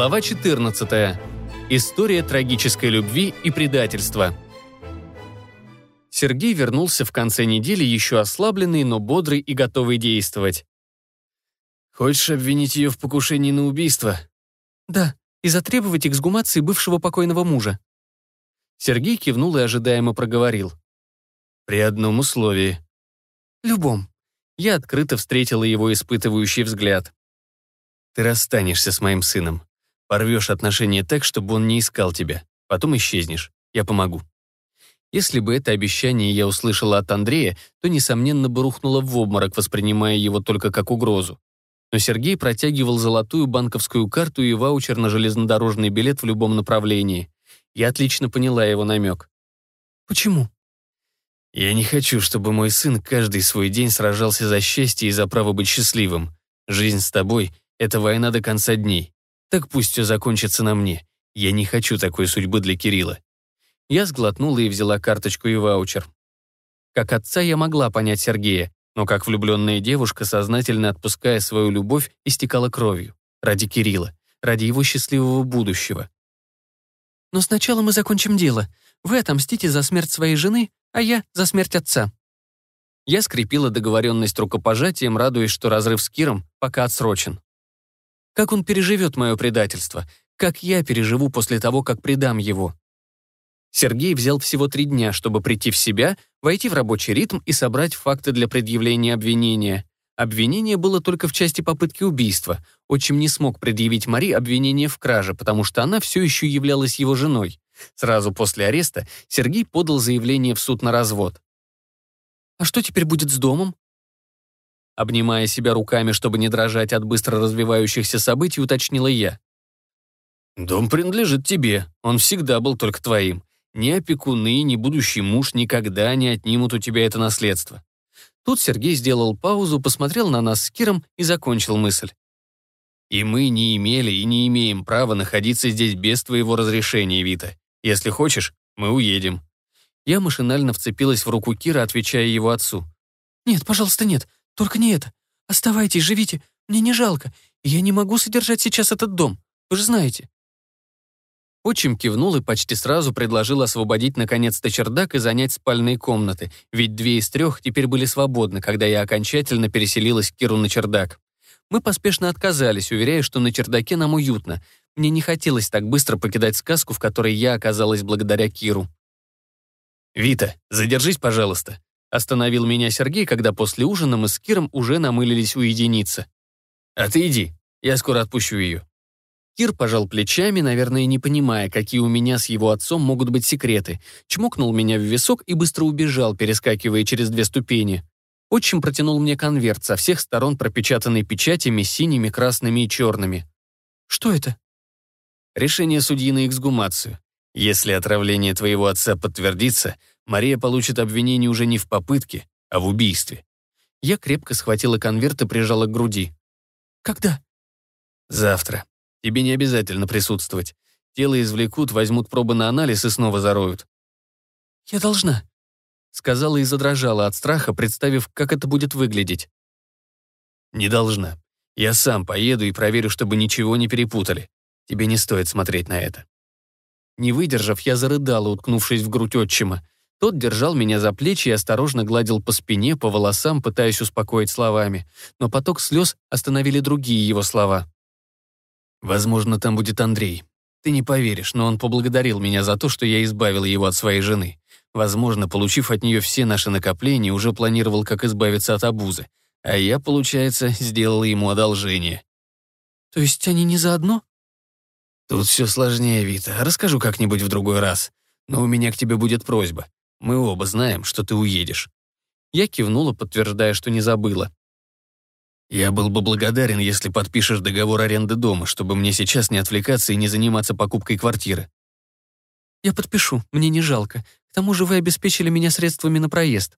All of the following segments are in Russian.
Глава 14. История трагической любви и предательства. Сергей вернулся в конце недели еще ослабленный, но бодрый и готовый действовать. «Хочешь обвинить ее в покушении на убийство?» «Да, и затребовать эксгумации бывшего покойного мужа». Сергей кивнул и ожидаемо проговорил. «При одном условии». «Любом». Я открыто встретила его испытывающий взгляд. «Ты расстанешься с моим сыном. Порвешь отношения так, чтобы он не искал тебя. Потом исчезнешь. Я помогу». Если бы это обещание я услышала от Андрея, то, несомненно, бы рухнула в обморок, воспринимая его только как угрозу. Но Сергей протягивал золотую банковскую карту и ваучер на железнодорожный билет в любом направлении. Я отлично поняла его намек. «Почему?» «Я не хочу, чтобы мой сын каждый свой день сражался за счастье и за право быть счастливым. Жизнь с тобой — это война до конца дней. Так пусть все закончится на мне. Я не хочу такой судьбы для Кирилла. Я сглотнула и взяла карточку и ваучер. Как отца я могла понять Сергея, но как влюбленная девушка, сознательно отпуская свою любовь, истекала кровью. Ради Кирилла, ради его счастливого будущего. «Но сначала мы закончим дело. Вы отомстите за смерть своей жены, а я за смерть отца». Я скрепила договоренность рукопожатием, радуясь, что разрыв с Киром пока отсрочен. Как он переживет мое предательство? Как я переживу после того, как предам его? Сергей взял всего три дня, чтобы прийти в себя, войти в рабочий ритм и собрать факты для предъявления обвинения. Обвинение было только в части попытки убийства. Отчим не смог предъявить Мари обвинение в краже, потому что она все еще являлась его женой. Сразу после ареста Сергей подал заявление в суд на развод. «А что теперь будет с домом?» Обнимая себя руками, чтобы не дрожать от быстро развивающихся событий, уточнила я. «Дом принадлежит тебе, он всегда был только твоим. Ни опекуны, ни будущий муж никогда не отнимут у тебя это наследство». Тут Сергей сделал паузу, посмотрел на нас с Киром и закончил мысль. «И мы не имели и не имеем права находиться здесь без твоего разрешения, Вита. Если хочешь, мы уедем». Я машинально вцепилась в руку Кира, отвечая его отцу. «Нет, пожалуйста, нет. Только не это. Оставайтесь, живите. Мне не жалко. Я не могу содержать сейчас этот дом. Вы же знаете». Отчим кивнул и почти сразу предложил освободить наконец-то чердак и занять спальные комнаты, ведь две из трех теперь были свободны, когда я окончательно переселилась к Киру на чердак. Мы поспешно отказались, уверяя, что на чердаке нам уютно. Мне не хотелось так быстро покидать сказку, в которой я оказалась благодаря Киру. «Вита, задержись, пожалуйста», Остановил меня Сергей, когда после ужина мы с Киром уже намылились уединиться. «А ты иди, я скоро отпущу ее». Кир пожал плечами, наверное, не понимая, какие у меня с его отцом могут быть секреты, чмокнул меня в висок и быстро убежал, перескакивая через две ступени. Отчим протянул мне конверт, со всех сторон пропечатанный печатями синими, красными и черными. «Что это?» «Решение судьи на эксгумацию. Если отравление твоего отца подтвердится, Мария получит обвинение уже не в попытке, а в убийстве. Я крепко схватила конверт и прижала к груди. «Когда?» «Завтра. Тебе не обязательно присутствовать. Тело извлекут, возьмут пробы на анализ и снова зароют». «Я должна», — сказала и задрожала от страха, представив, как это будет выглядеть. «Не должна. Я сам поеду и проверю, чтобы ничего не перепутали. Тебе не стоит смотреть на это». Не выдержав, я зарыдала, уткнувшись в грудь отчима. Тот держал меня за плечи и осторожно гладил по спине, по волосам, пытаясь успокоить словами. Но поток слез остановили другие его слова. «Возможно, там будет Андрей. Ты не поверишь, но он поблагодарил меня за то, что я избавил его от своей жены. Возможно, получив от нее все наши накопления, уже планировал, как избавиться от обузы. А я, получается, сделал ему одолжение». «То есть они не заодно?» «Тут все сложнее, Вита. Расскажу как-нибудь в другой раз. Но у меня к тебе будет просьба. Мы оба знаем, что ты уедешь». Я кивнула, подтверждая, что не забыла. «Я был бы благодарен, если подпишешь договор аренды дома, чтобы мне сейчас не отвлекаться и не заниматься покупкой квартиры». «Я подпишу, мне не жалко. К тому же вы обеспечили меня средствами на проезд».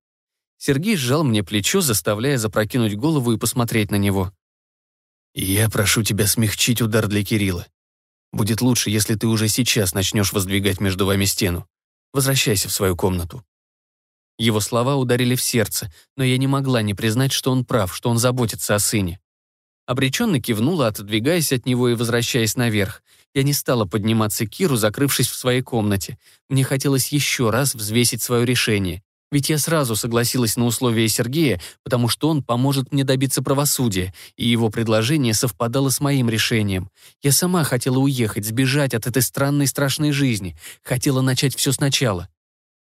Сергей сжал мне плечо, заставляя запрокинуть голову и посмотреть на него. «Я прошу тебя смягчить удар для Кирилла. Будет лучше, если ты уже сейчас начнешь воздвигать между вами стену. Возвращайся в свою комнату». Его слова ударили в сердце, но я не могла не признать, что он прав, что он заботится о сыне. Обреченно кивнула, отодвигаясь от него и возвращаясь наверх. Я не стала подниматься к Киру, закрывшись в своей комнате. Мне хотелось еще раз взвесить свое решение. Ведь я сразу согласилась на условия Сергея, потому что он поможет мне добиться правосудия, и его предложение совпадало с моим решением. Я сама хотела уехать, сбежать от этой странной страшной жизни, хотела начать все сначала.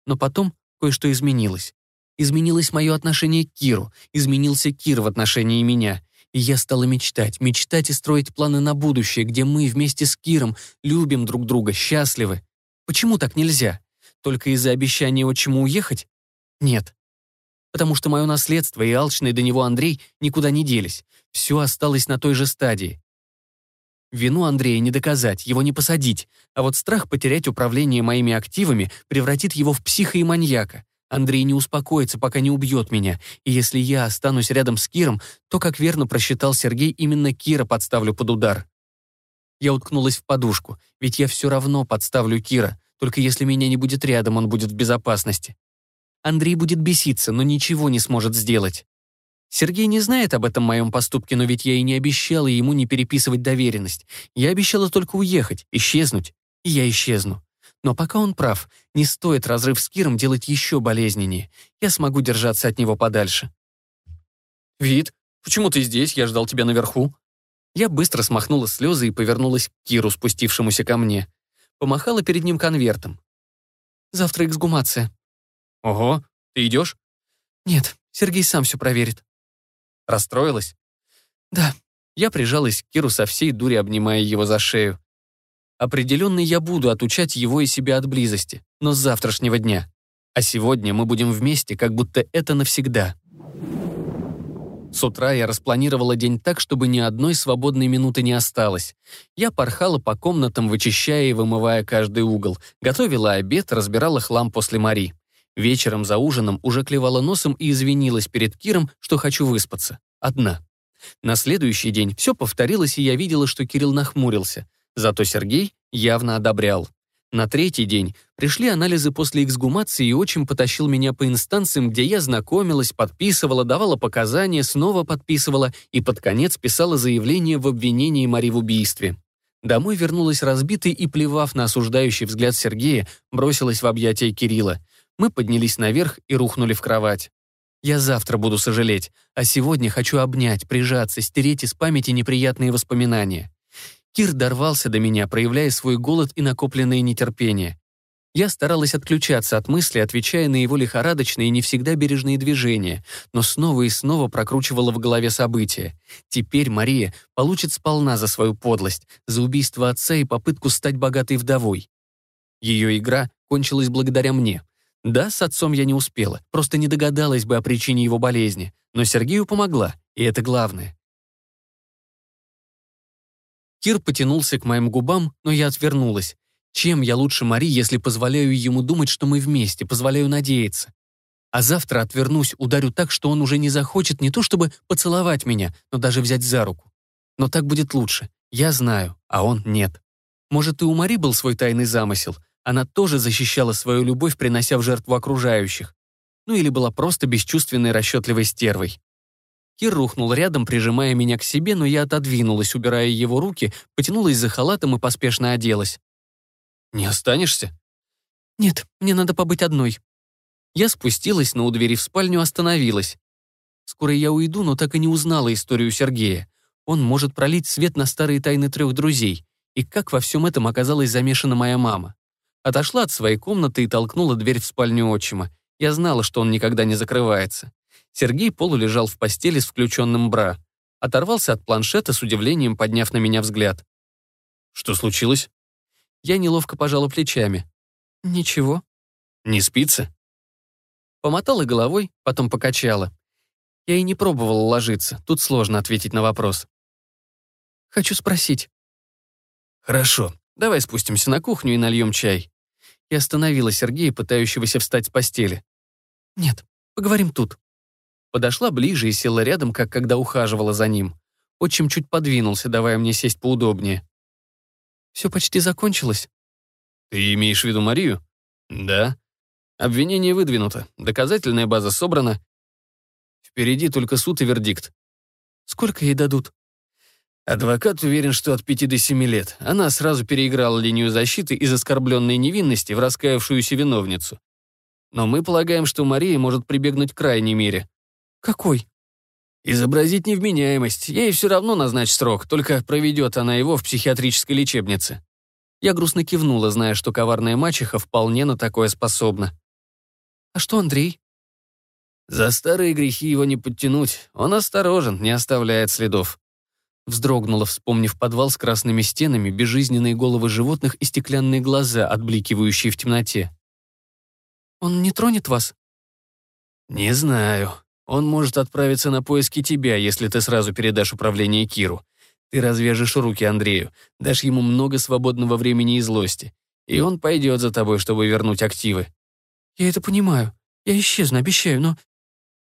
Но потом кое-что изменилось. Изменилось мое отношение к Киру, изменился Кир в отношении меня. И я стала мечтать, мечтать и строить планы на будущее, где мы вместе с Киром любим друг друга, счастливы. Почему так нельзя? Только из-за обещания отчиму уехать? Нет. Потому что мое наследство и алчный до него Андрей никуда не делись. Все осталось на той же стадии. Вину Андрея не доказать, его не посадить, а вот страх потерять управление моими активами превратит его в психа и маньяка. Андрей не успокоится, пока не убьет меня, и если я останусь рядом с Киром, то, как верно просчитал Сергей, именно Кира подставлю под удар. Я уткнулась в подушку, ведь я все равно подставлю Кира, только если меня не будет рядом, он будет в безопасности. Андрей будет беситься, но ничего не сможет сделать. Сергей не знает об этом моем поступке, но ведь я и не обещала ему не переписывать доверенность. Я обещала только уехать, исчезнуть, и я исчезну. Но пока он прав, не стоит разрыв с Киром делать еще болезненнее. Я смогу держаться от него подальше. «Вид, почему ты здесь? Я ждал тебя наверху». Я быстро смахнула слезы и повернулась к Киру, спустившемуся ко мне. Помахала перед ним конвертом. «Завтра эксгумация», «Ого, ты идешь?» «Нет, Сергей сам все проверит». «Расстроилась?» «Да». Я прижалась к Киру со всей дури, обнимая его за шею. Определенно я буду отучать его и себя от близости, но с завтрашнего дня. А сегодня мы будем вместе, как будто это навсегда. С утра я распланировала день так, чтобы ни одной свободной минуты не осталось. Я порхала по комнатам, вычищая и вымывая каждый угол, готовила обед, разбирала хлам после Мари. Вечером за ужином уже клевала носом и извинилась перед Киром, что хочу выспаться. Одна. На следующий день все повторилось, и я видела, что Кирилл нахмурился. Зато Сергей явно одобрял. На третий день пришли анализы после эксгумации, и отчим потащил меня по инстанциям, где я знакомилась, подписывала, давала показания, снова подписывала и под конец писала заявление в обвинении Мари в убийстве. Домой вернулась разбитой и, плевав на осуждающий взгляд Сергея, бросилась в объятия Кирилла. Мы поднялись наверх и рухнули в кровать. Я завтра буду сожалеть, а сегодня хочу обнять, прижаться, стереть из памяти неприятные воспоминания. Кир дорвался до меня, проявляя свой голод и накопленное нетерпение. Я старалась отключаться от мысли, отвечая на его лихорадочные и не всегда бережные движения, но снова и снова прокручивала в голове события. Теперь Мария получит сполна за свою подлость, за убийство отца и попытку стать богатой вдовой. Ее игра кончилась благодаря мне. Да, с отцом я не успела, просто не догадалась бы о причине его болезни, но Сергею помогла, и это главное. Кир потянулся к моим губам, но я отвернулась. Чем я лучше Мари, если позволяю ему думать, что мы вместе, позволяю надеяться? А завтра отвернусь, ударю так, что он уже не захочет не то чтобы поцеловать меня, но даже взять за руку. Но так будет лучше. Я знаю, а он нет. Может, и у Мари был свой тайный замысел — она тоже защищала свою любовь, принося в жертву окружающих. Ну или была просто бесчувственной расчетливой стервой. Кир рухнул рядом, прижимая меня к себе, но я отодвинулась, убирая его руки, потянулась за халатом и поспешно оделась. «Не останешься?» «Нет, мне надо побыть одной». Я спустилась, но у двери в спальню остановилась. Скоро я уйду, но так и не узнала историю Сергея. Он может пролить свет на старые тайны трех друзей. И как во всем этом оказалась замешана моя мама. Отошла от своей комнаты и толкнула дверь в спальню отчима. Я знала, что он никогда не закрывается. Сергей полулежал в постели с включенным бра. Оторвался от планшета с удивлением, подняв на меня взгляд. «Что случилось?» Я неловко пожала плечами. «Ничего». «Не спится?» Помотала головой, потом покачала. Я и не пробовала ложиться, тут сложно ответить на вопрос. «Хочу спросить». «Хорошо, давай спустимся на кухню и нальем чай» и остановила Сергея, пытающегося встать с постели. «Нет, поговорим тут». Подошла ближе и села рядом, как когда ухаживала за ним. Отчим чуть подвинулся, давая мне сесть поудобнее. «Все почти закончилось». «Ты имеешь в виду Марию?» «Да. Обвинение выдвинуто, доказательная база собрана. Впереди только суд и вердикт». «Сколько ей дадут?» Адвокат уверен, что от пяти до семи лет. Она сразу переиграла линию защиты из оскорбленной невинности в раскаявшуюся виновницу. Но мы полагаем, что Мария может прибегнуть к крайней мере. Какой? Изобразить невменяемость. Ей все равно назначить срок, только проведет она его в психиатрической лечебнице. Я грустно кивнула, зная, что коварная мачеха вполне на такое способна. А что Андрей? За старые грехи его не подтянуть. Он осторожен, не оставляет следов. Вздрогнула, вспомнив подвал с красными стенами, безжизненные головы животных и стеклянные глаза, отбликивающие в темноте. «Он не тронет вас?» «Не знаю. Он может отправиться на поиски тебя, если ты сразу передашь управление Киру. Ты развяжешь руки Андрею, дашь ему много свободного времени и злости. И он пойдет за тобой, чтобы вернуть активы». «Я это понимаю. Я исчезну, обещаю, но...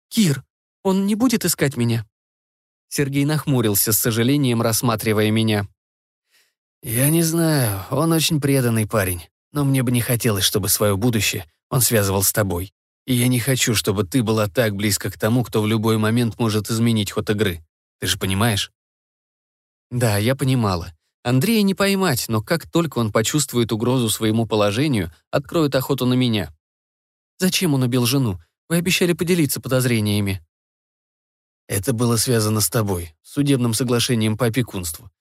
Кир, он не будет искать меня?» Сергей нахмурился с сожалением, рассматривая меня. «Я не знаю, он очень преданный парень, но мне бы не хотелось, чтобы свое будущее он связывал с тобой. И я не хочу, чтобы ты была так близко к тому, кто в любой момент может изменить ход игры. Ты же понимаешь?» Да, я понимала. Андрея не поймать, но как только он почувствует угрозу своему положению, откроет охоту на меня. Зачем он убил жену? Вы обещали поделиться подозрениями. Это было связано с тобой, судебным соглашением по опекунству.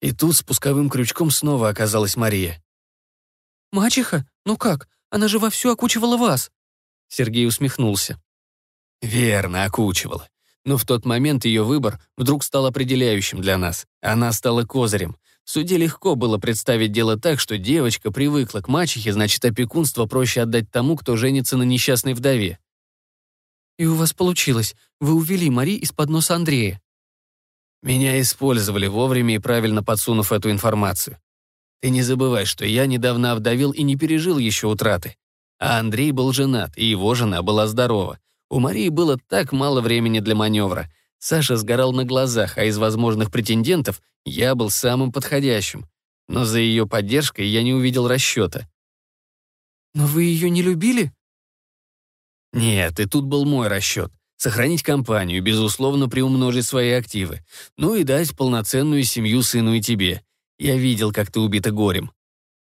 И тут спусковым крючком снова оказалась Мария. «Мачеха? Ну как? Она же вовсю окучивала вас!» Сергей усмехнулся. «Верно, окучивала. Но в тот момент ее выбор вдруг стал определяющим для нас. Она стала козырем. В суде легко было представить дело так, что девочка привыкла к мачехе, значит, опекунство проще отдать тому, кто женится на несчастной вдове. «И у вас получилось. Вы увели Мари из-под носа Андрея». «Меня использовали вовремя и правильно подсунув эту информацию. Ты не забывай, что я недавно овдовел и не пережил еще утраты. А Андрей был женат, и его жена была здорова. У Марии было так мало времени для маневра. Саша сгорал на глазах, а из возможных претендентов я был самым подходящим. Но за ее поддержкой я не увидел расчета. «Но вы ее не любили?» Нет, и тут был мой расчет. Сохранить компанию, безусловно, приумножить свои активы. Ну и дать полноценную семью сыну и тебе. Я видел, как ты убита горем.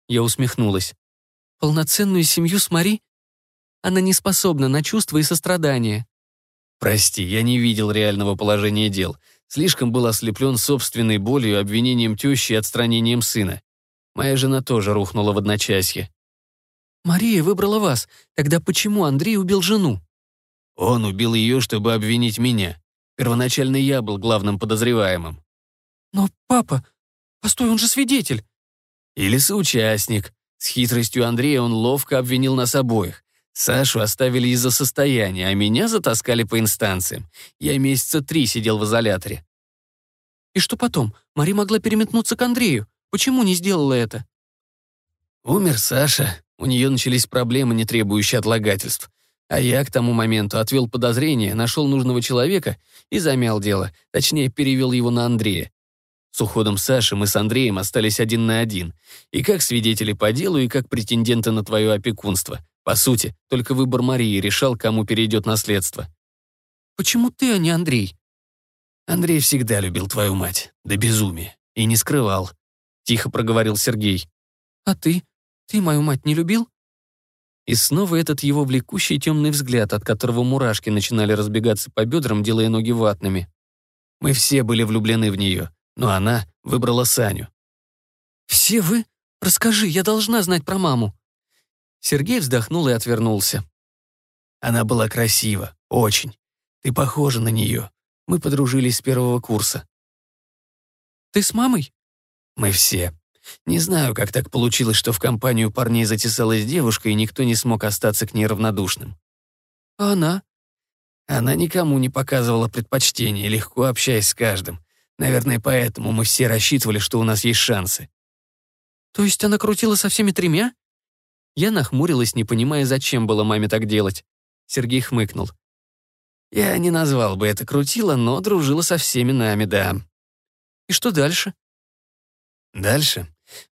Я усмехнулась. Полноценную семью с Мари? Она не способна на чувства и сострадание. Прости, я не видел реального положения дел. Слишком был ослеплен собственной болью, обвинением тещи и отстранением сына. Моя жена тоже рухнула в одночасье. Мария выбрала вас. Тогда почему Андрей убил жену? Он убил ее, чтобы обвинить меня. Первоначально я был главным подозреваемым. Но папа... Постой, он же свидетель. Или соучастник. С хитростью Андрея он ловко обвинил нас обоих. Сашу оставили из-за состояния, а меня затаскали по инстанциям. Я месяца три сидел в изоляторе. И что потом? Мари могла переметнуться к Андрею. Почему не сделала это? Умер Саша. У нее начались проблемы, не требующие отлагательств. А я к тому моменту отвел подозрение, нашел нужного человека и замял дело, точнее, перевел его на Андрея. С уходом Саши мы с Андреем остались один на один. И как свидетели по делу, и как претенденты на твое опекунство. По сути, только выбор Марии решал, кому перейдет наследство. «Почему ты, а не Андрей?» «Андрей всегда любил твою мать. До безумия. И не скрывал», — тихо проговорил Сергей. «А ты? Ты мою мать не любил?» И снова этот его влекущий темный взгляд, от которого мурашки начинали разбегаться по бедрам, делая ноги ватными. Мы все были влюблены в нее, но она выбрала Саню. «Все вы? Расскажи, я должна знать про маму». Сергей вздохнул и отвернулся. Она была красива, очень. Ты похожа на нее. Мы подружились с первого курса. Ты с мамой? Мы все. Не знаю, как так получилось, что в компанию парней затесалась девушка, и никто не смог остаться к ней равнодушным. А она? Она никому не показывала предпочтения, легко общаясь с каждым. Наверное, поэтому мы все рассчитывали, что у нас есть шансы. То есть она крутила со всеми тремя? Я нахмурилась, не понимая, зачем было маме так делать. Сергей хмыкнул. Я не назвал бы это крутила, но дружила со всеми нами, да. И что дальше? Дальше?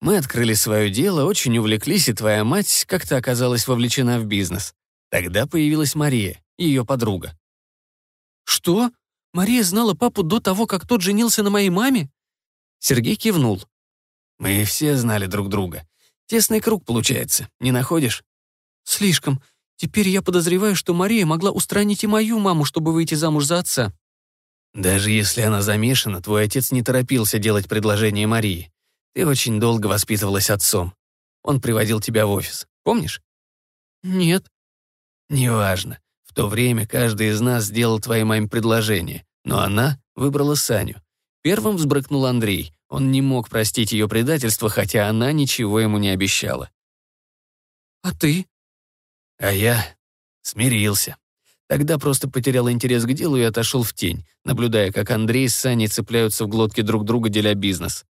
Мы открыли свое дело, очень увлеклись, и твоя мать как-то оказалась вовлечена в бизнес. Тогда появилась Мария, ее подруга. Что? Мария знала папу до того, как тот женился на моей маме? Сергей кивнул. Мы все знали друг друга. Тесный круг получается, не находишь? Слишком. Теперь я подозреваю, что Мария могла устранить и мою маму, чтобы выйти замуж за отца. Даже если она замешана, твой отец не торопился делать предложение Марии. Ты очень долго воспитывалась отцом. Он приводил тебя в офис. Помнишь? Нет. Неважно. В то время каждый из нас сделал твоей маме предложение, но она выбрала Саню. Первым взбрыкнул Андрей. Он не мог простить ее предательство, хотя она ничего ему не обещала. «А ты?» А я смирился. Тогда просто потерял интерес к делу и отошел в тень, наблюдая, как Андрей с Саней цепляются в глотке друг друга, деля бизнес.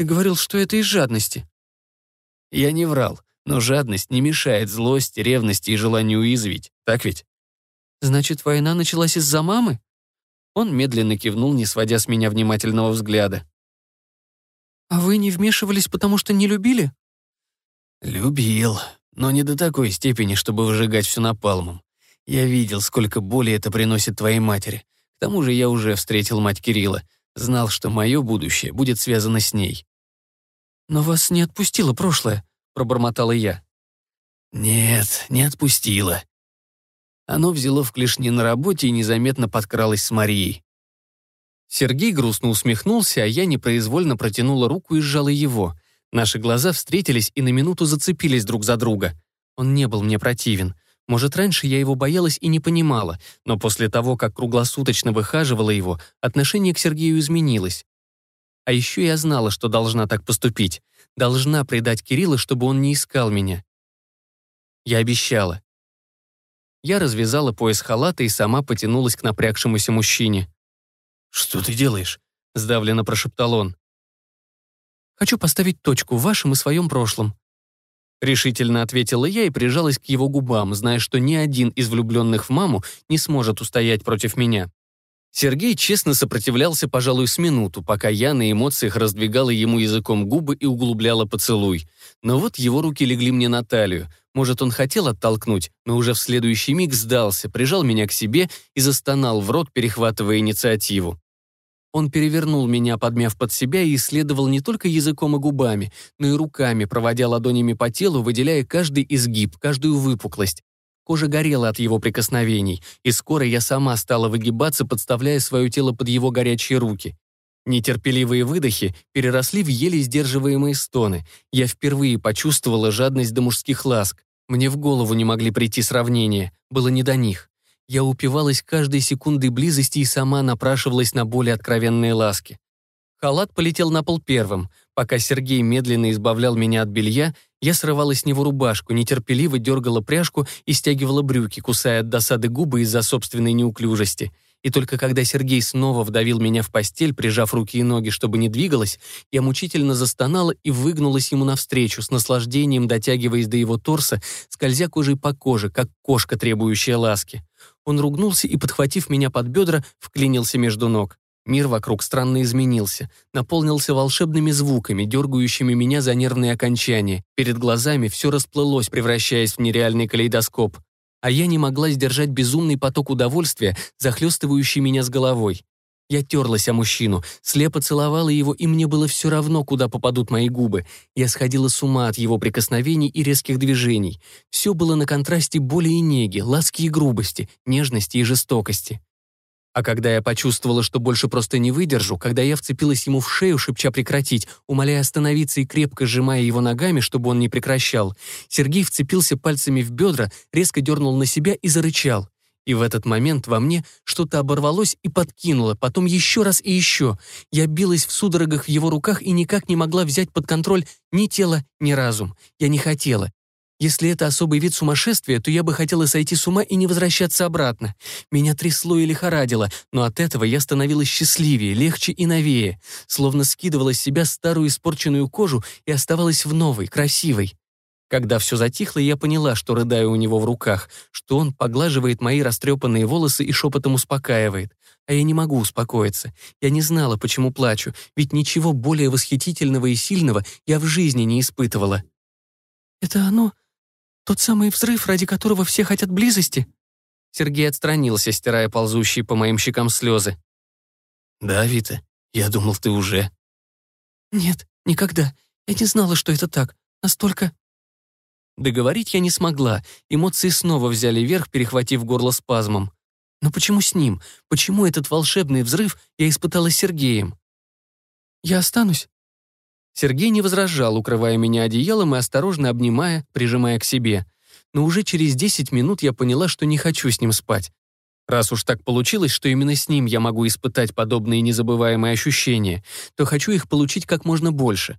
«Ты говорил, что это из жадности». Я не врал, но жадность не мешает злости, ревности и желанию уязвить, так ведь? «Значит, война началась из-за мамы?» Он медленно кивнул, не сводя с меня внимательного взгляда. «А вы не вмешивались, потому что не любили?» «Любил, но не до такой степени, чтобы выжигать все напалмом. Я видел, сколько боли это приносит твоей матери. К тому же я уже встретил мать Кирилла, знал, что мое будущее будет связано с ней». «Но вас не отпустило прошлое», — пробормотала я. «Нет, не отпустила. Оно взяло в клешни на работе и незаметно подкралось с Марией. Сергей грустно усмехнулся, а я непроизвольно протянула руку и сжала его. Наши глаза встретились и на минуту зацепились друг за друга. Он не был мне противен. Может, раньше я его боялась и не понимала, но после того, как круглосуточно выхаживала его, отношение к Сергею изменилось. А еще я знала, что должна так поступить. Должна предать Кирилла, чтобы он не искал меня. Я обещала. Я развязала пояс халата и сама потянулась к напрягшемуся мужчине. «Что ты делаешь?» — сдавленно прошептал он. «Хочу поставить точку в вашем и своем прошлом». Решительно ответила я и прижалась к его губам, зная, что ни один из влюбленных в маму не сможет устоять против меня. Сергей честно сопротивлялся, пожалуй, с минуту, пока я на эмоциях раздвигала ему языком губы и углубляла поцелуй. Но вот его руки легли мне на талию. Может, он хотел оттолкнуть, но уже в следующий миг сдался, прижал меня к себе и застонал в рот, перехватывая инициативу. Он перевернул меня, подмяв под себя, и исследовал не только языком и губами, но и руками, проводя ладонями по телу, выделяя каждый изгиб, каждую выпуклость. Кожа горела от его прикосновений, и скоро я сама стала выгибаться, подставляя свое тело под его горячие руки. Нетерпеливые выдохи переросли в еле сдерживаемые стоны. Я впервые почувствовала жадность до мужских ласк. Мне в голову не могли прийти сравнения, было не до них. Я упивалась каждой секундой близости и сама напрашивалась на более откровенные ласки. Халат полетел на пол первым. Пока Сергей медленно избавлял меня от белья, я срывала с него рубашку, нетерпеливо дергала пряжку и стягивала брюки, кусая от досады губы из-за собственной неуклюжести. И только когда Сергей снова вдавил меня в постель, прижав руки и ноги, чтобы не двигалась, я мучительно застонала и выгнулась ему навстречу, с наслаждением дотягиваясь до его торса, скользя кожей по коже, как кошка, требующая ласки. Он ругнулся и, подхватив меня под бедра, вклинился между ног. Мир вокруг странно изменился, наполнился волшебными звуками, дергающими меня за нервные окончания. Перед глазами все расплылось, превращаясь в нереальный калейдоскоп. А я не могла сдержать безумный поток удовольствия, захлестывающий меня с головой. Я терлась о мужчину, слепо целовала его, и мне было все равно, куда попадут мои губы. Я сходила с ума от его прикосновений и резких движений. Все было на контрасте боли и неги, ласки и грубости, нежности и жестокости. А когда я почувствовала, что больше просто не выдержу, когда я вцепилась ему в шею, шепча прекратить, умоляя остановиться и крепко сжимая его ногами, чтобы он не прекращал, Сергей вцепился пальцами в бедра, резко дернул на себя и зарычал. И в этот момент во мне что-то оборвалось и подкинуло, потом еще раз и еще. Я билась в судорогах в его руках и никак не могла взять под контроль ни тело, ни разум. Я не хотела. Если это особый вид сумасшествия, то я бы хотела сойти с ума и не возвращаться обратно. Меня трясло и лихорадило, но от этого я становилась счастливее, легче и новее, словно скидывала с себя старую испорченную кожу и оставалась в новой, красивой. Когда все затихло, я поняла, что рыдаю у него в руках, что он поглаживает мои растрепанные волосы и шепотом успокаивает. А я не могу успокоиться. Я не знала, почему плачу, ведь ничего более восхитительного и сильного я в жизни не испытывала. «Это оно?» Тот самый взрыв, ради которого все хотят близости?» Сергей отстранился, стирая ползущие по моим щекам слезы. «Да, Вита, Я думал, ты уже. Нет, никогда. Я не знала, что это так. Настолько... Договорить я не смогла. Эмоции снова взяли верх, перехватив горло спазмом. Но почему с ним? Почему этот волшебный взрыв я испытала с Сергеем? Я останусь. Сергей не возражал, укрывая меня одеялом и осторожно обнимая, прижимая к себе. Но уже через 10 минут я поняла, что не хочу с ним спать. Раз уж так получилось, что именно с ним я могу испытать подобные незабываемые ощущения, то хочу их получить как можно больше.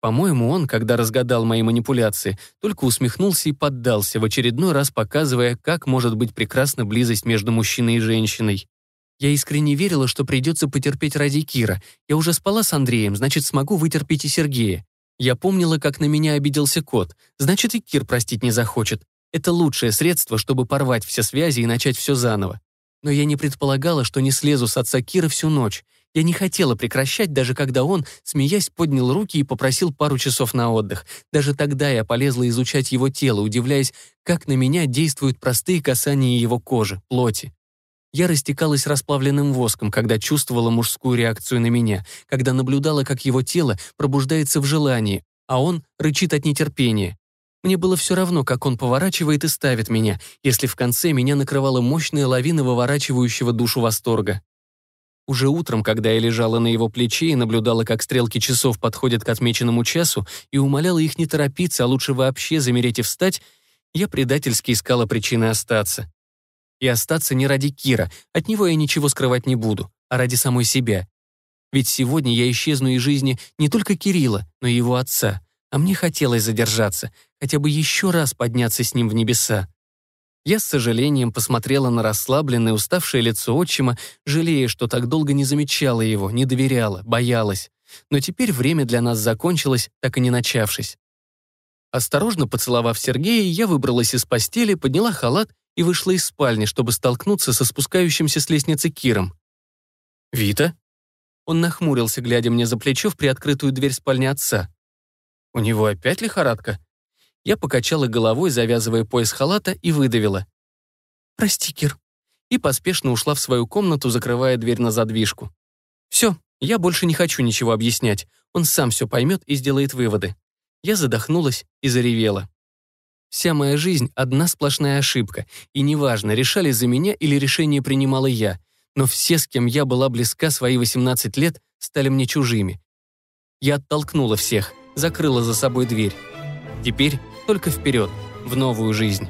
По-моему, он, когда разгадал мои манипуляции, только усмехнулся и поддался, в очередной раз показывая, как может быть прекрасна близость между мужчиной и женщиной. Я искренне верила, что придется потерпеть ради Кира. Я уже спала с Андреем, значит, смогу вытерпеть и Сергея. Я помнила, как на меня обиделся кот. Значит, и Кир простить не захочет. Это лучшее средство, чтобы порвать все связи и начать все заново. Но я не предполагала, что не слезу с отца Кира всю ночь. Я не хотела прекращать, даже когда он, смеясь, поднял руки и попросил пару часов на отдых. Даже тогда я полезла изучать его тело, удивляясь, как на меня действуют простые касания его кожи, плоти. Я растекалась расплавленным воском, когда чувствовала мужскую реакцию на меня, когда наблюдала, как его тело пробуждается в желании, а он рычит от нетерпения. Мне было все равно, как он поворачивает и ставит меня, если в конце меня накрывала мощная лавина выворачивающего душу восторга. Уже утром, когда я лежала на его плече и наблюдала, как стрелки часов подходят к отмеченному часу, и умоляла их не торопиться, а лучше вообще замереть и встать, я предательски искала причины остаться. И остаться не ради Кира, от него я ничего скрывать не буду, а ради самой себя. Ведь сегодня я исчезну из жизни не только Кирилла, но и его отца, а мне хотелось задержаться, хотя бы еще раз подняться с ним в небеса. Я с сожалением посмотрела на расслабленное, уставшее лицо отчима, жалея, что так долго не замечала его, не доверяла, боялась. Но теперь время для нас закончилось, так и не начавшись. Осторожно поцеловав Сергея, я выбралась из постели, подняла халат и вышла из спальни, чтобы столкнуться со спускающимся с лестницы Киром. «Вита?» Он нахмурился, глядя мне за плечо в приоткрытую дверь спальни отца. «У него опять лихорадка?» Я покачала головой, завязывая пояс халата, и выдавила. «Прости, Кир». И поспешно ушла в свою комнату, закрывая дверь на задвижку. «Все, я больше не хочу ничего объяснять. Он сам все поймет и сделает выводы». Я задохнулась и заревела. Вся моя жизнь — одна сплошная ошибка, и неважно, решали за меня или решение принимала я, но все, с кем я была близка свои 18 лет, стали мне чужими. Я оттолкнула всех, закрыла за собой дверь. Теперь только вперед, в новую жизнь.